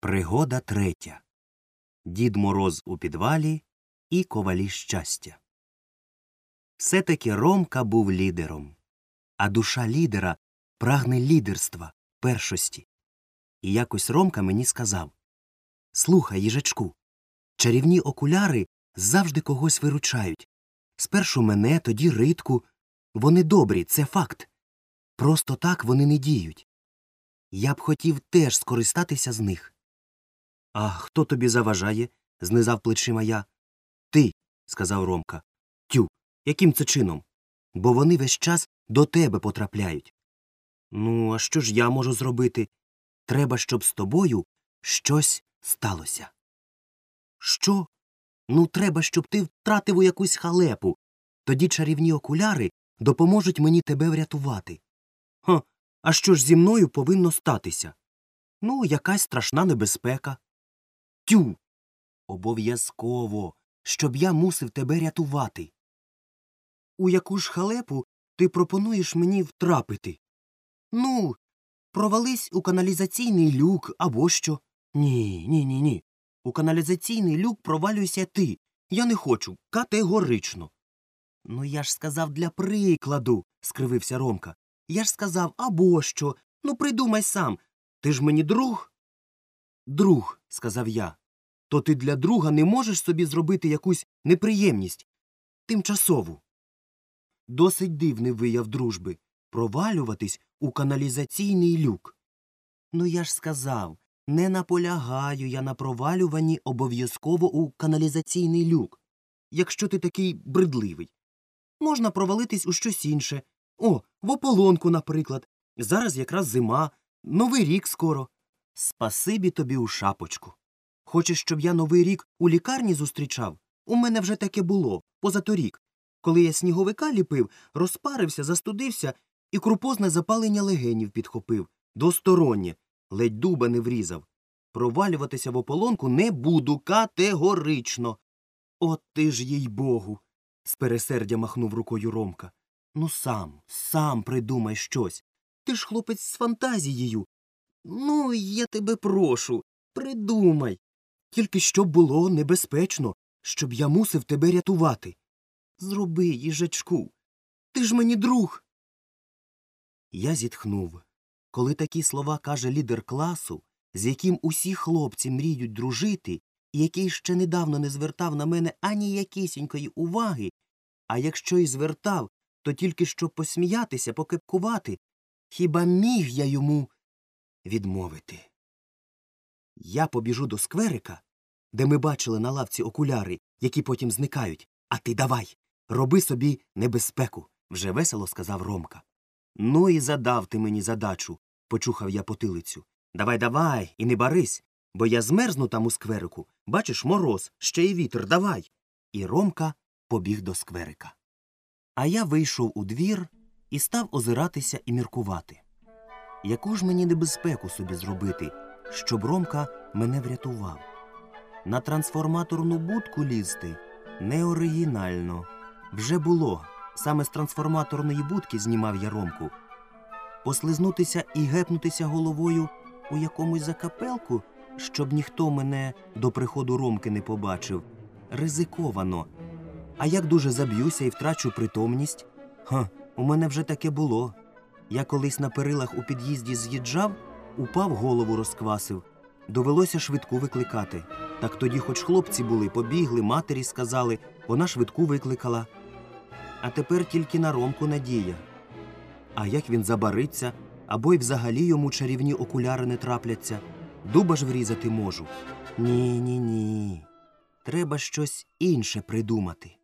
Пригода третя. Дід Мороз у підвалі і ковалі щастя. Все таки Ромка був лідером, а душа лідера прагне лідерства, першості. І якось Ромка мені сказав Слухай, їжачку, чарівні окуляри завжди когось виручають. Спершу мене, тоді ритку. Вони добрі, це факт. Просто так вони не діють. Я б хотів теж скористатися з них. А хто тобі заважає? знизав плечима я. Ти, сказав Ромка. Тю, яким це чином? Бо вони весь час до тебе потрапляють. Ну, а що ж я можу зробити? Треба, щоб з тобою щось сталося. Що? Ну, треба, щоб ти втратив у якусь халепу. Тоді чарівні окуляри допоможуть мені тебе врятувати. Ха, а що ж зі мною повинно статися? Ну, якась страшна небезпека. Тю. Обов'язково, щоб я мусив тебе рятувати. У яку ж халепу ти пропонуєш мені втрапити? Ну, провались у каналізаційний люк або що. Ні, ні, ні, ні. У каналізаційний люк провалюйся ти. Я не хочу, категорично. Ну, я ж сказав для прикладу, скривився Ромка. Я ж сказав або що. Ну, придумай сам. Ти ж мені друг? Друг, сказав я. То ти для друга не можеш собі зробити якусь неприємність тимчасову. Досить дивний вияв дружби провалюватись у каналізаційний люк. Ну, я ж сказав, не наполягаю я на провалюванні обов'язково у каналізаційний люк, якщо ти такий бредливий. Можна провалитись у щось інше. О, в ополонку, наприклад. Зараз якраз зима, новий рік скоро. Спасибі тобі у шапочку. Хочеш, щоб я новий рік у лікарні зустрічав? У мене вже таке було, позаторік. Коли я сніговика ліпив, розпарився, застудився і крупозне запалення легенів підхопив. Достороннє. Ледь дуба не врізав. Провалюватися в ополонку не буду категорично. От ти ж їй богу. з пересердя махнув рукою Ромка. Ну сам, сам придумай щось. Ти ж хлопець з фантазією. Ну, я тебе прошу, придумай. Тільки щоб було небезпечно, щоб я мусив тебе рятувати. Зроби, їжачку. Ти ж мені друг. Я зітхнув. Коли такі слова каже лідер класу, з яким усі хлопці мріють дружити, і який ще недавно не звертав на мене ані якісінької уваги, а якщо й звертав, то тільки щоб посміятися, покепкувати, хіба міг я йому відмовити? Я побіжу до скверика, де ми бачили на лавці окуляри, які потім зникають, а ти давай, роби собі небезпеку, вже весело сказав Ромка. Ну і задав ти мені задачу, почухав я потилицю. Давай, давай, і не барись, бо я змерзну там у скверику. Бачиш, мороз, ще й вітер, давай. І Ромка побіг до скверика. А я вийшов у двір і став озиратися і міркувати. Яку ж мені небезпеку собі зробити, щоб Ромка мене врятував? На трансформаторну будку лізти неоригінально. Вже було. Саме з трансформаторної будки знімав я Ромку. Послизнутися і гепнутися головою у якомусь закапелку, щоб ніхто мене до приходу Ромки не побачив. Ризиковано. А як дуже заб'юся і втрачу притомність? Ха, у мене вже таке було. Я колись на перилах у під'їзді з'їжджав, упав, голову розквасив. Довелося швидку викликати. Так тоді, хоч хлопці були, побігли, матері сказали, вона швидку викликала. А тепер тільки на Ромку надія. А як він забариться, або й взагалі йому чарівні окуляри не трапляться, дуба ж врізати можу. Ні, ні, ні. Треба щось інше придумати.